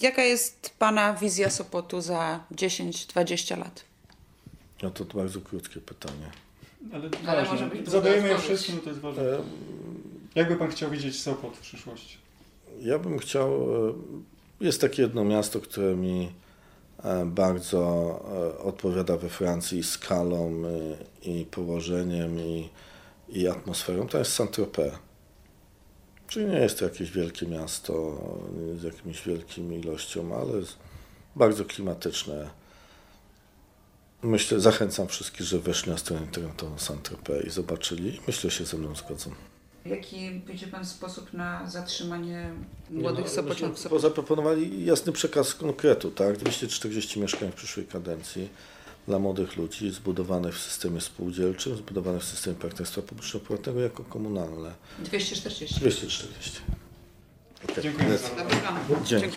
Jaka jest Pana wizja Sopotu za 10-20 lat? No to bardzo krótkie pytanie. Ale, Ale może być Zadajemy je wszystkim, to jest ważne. E, Jakby pan chciał widzieć Sopot w przyszłości? Ja bym chciał. e, Jest takie jedno miasto, które mi e, bardzo e, odpowiada we Francji skalą i położeniem i, i atmosferą. To jest Saint-Tropez. Czyli nie jest to jakieś wielkie miasto z jakimiś wielkimi ilością, ale jest bardzo klimatyczne. Myślę, zachęcam wszystkich, że weszli na stronę internetową Saint-Tropez i zobaczyli. Myślę, że się ze mną zgodzą. Jaki widzi Pan sposób na zatrzymanie Nie, młodych no, Sopocianów? myśmy Zaproponowali jasny przekaz konkretu, tak? 240 mieszkań w przyszłej kadencji dla młodych ludzi, zbudowanych w systemie spółdzielczym, zbudowanych w systemie partnerstwa publiczno-prywatnego jako komunalne. 240. 240. Okay. Dziękuję. Dzięki.